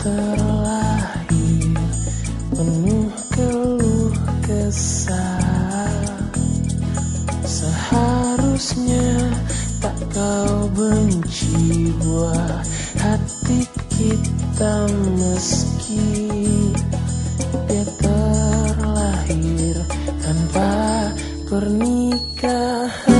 terlahir penuh keluh kesah. Seharusnya tak kau benci buah hati kita meski dia terlahir tanpa pernikahan.